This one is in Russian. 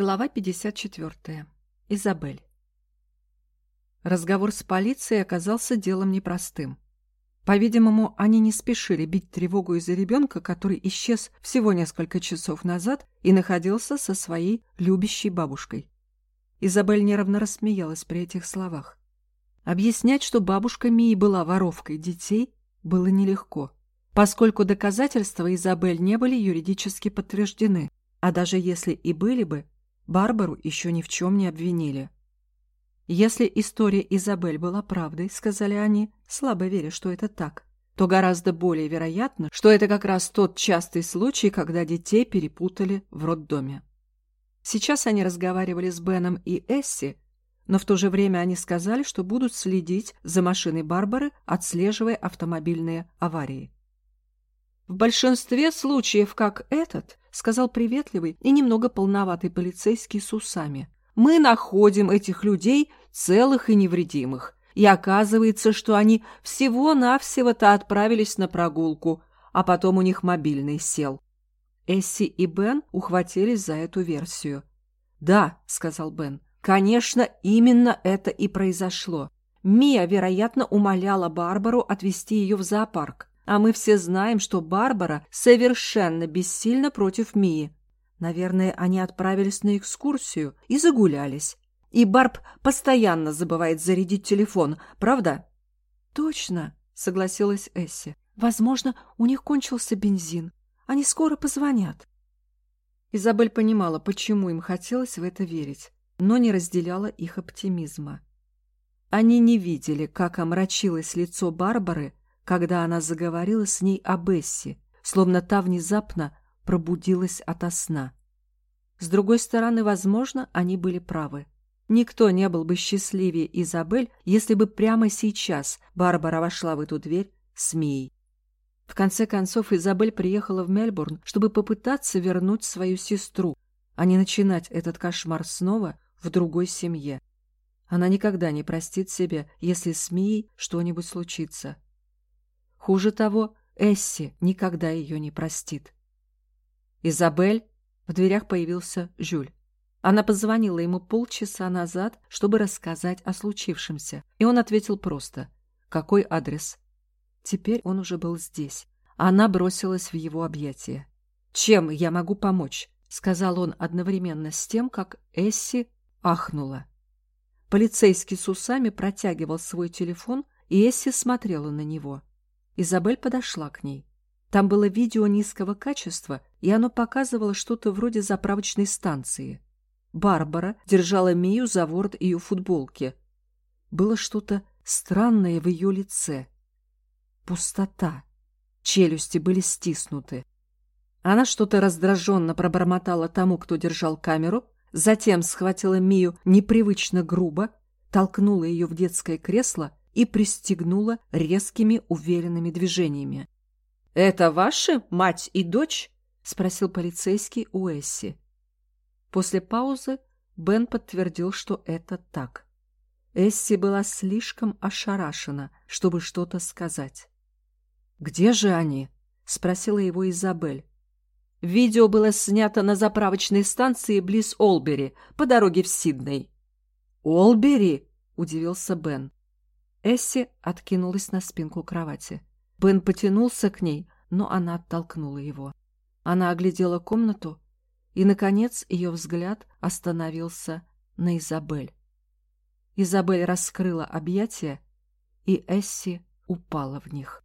Глава 54. Изабель. Разговор с полицией оказался делом непростым. По-видимому, они не спешили бить тревогу из-за ребенка, который исчез всего несколько часов назад и находился со своей любящей бабушкой. Изабель нервно рассмеялась при этих словах. Объяснять, что бабушка Мии была воровкой детей, было нелегко, поскольку доказательства Изабель не были юридически подтверждены, а даже если и были бы, Барбару еще ни в чем не обвинили. Если история Изабель была правдой, сказали они, слабо веря, что это так, то гораздо более вероятно, что это как раз тот частый случай, когда детей перепутали в роддоме. Сейчас они разговаривали с Беном и Эсси, но в то же время они сказали, что будут следить за машиной Барбары, отслеживая автомобильные аварии. В большинстве случаев, как этот, сказал приветливый и немного полноватый полицейский с усами, мы находим этих людей целых и невредимых. И оказывается, что они всего-навсего-то отправились на прогулку, а потом у них мобильный сел. Эсси и Бен ухватились за эту версию. «Да», — сказал Бен, — «конечно, именно это и произошло. Мия, вероятно, умоляла Барбару отвезти ее в зоопарк. А мы все знаем, что Барбара совершенно бессильна против Мии. Наверное, они отправились на экскурсию и загулялись. И Барб постоянно забывает зарядить телефон, правда? Точно, согласилась Эсси. Возможно, у них кончился бензин. Они скоро позвонят. Изабель понимала, почему им хотелось в это верить, но не разделяла их оптимизма. Они не видели, как омрачилось лицо Барбары, когда она заговорила с ней о Бесси, словно та внезапно пробудилась ото сна. С другой стороны, возможно, они были правы. Никто не был бы счастливее Изабель, если бы прямо сейчас Барбара вошла в эту дверь с Мией. В конце концов, Изабель приехала в Мельбурн, чтобы попытаться вернуть свою сестру, а не начинать этот кошмар снова в другой семье. Она никогда не простит себе, если с Мией что-нибудь случится. Хуже того, Эсси никогда ее не простит. «Изабель?» В дверях появился Жюль. Она позвонила ему полчаса назад, чтобы рассказать о случившемся, и он ответил просто «Какой адрес?». Теперь он уже был здесь. Она бросилась в его объятия. «Чем я могу помочь?» — сказал он одновременно с тем, как Эсси ахнула. Полицейский с усами протягивал свой телефон, и Эсси смотрела на него. Изабель подошла к ней. Там было видео низкого качества, и оно показывало что-то вроде заправочной станции. Барбара держала Мию за ворот ее футболки. Было что-то странное в ее лице. Пустота. Челюсти были стиснуты. Она что-то раздраженно пробормотала тому, кто держал камеру, затем схватила Мию непривычно грубо, толкнула ее в детское кресло и пристегнула резкими уверенными движениями. «Это ваши мать и дочь?» — спросил полицейский у Эсси. После паузы Бен подтвердил, что это так. Эсси была слишком ошарашена, чтобы что-то сказать. «Где же они?» — спросила его Изабель. Видео было снято на заправочной станции близ Олбери, по дороге в Сидней. «Олбери?» — удивился Бен. Эсси откинулась на спинку кровати. Бен потянулся к ней, но она оттолкнула его. Она оглядела комнату, и, наконец, ее взгляд остановился на Изабель. Изабель раскрыла объятия, и Эсси упала в них.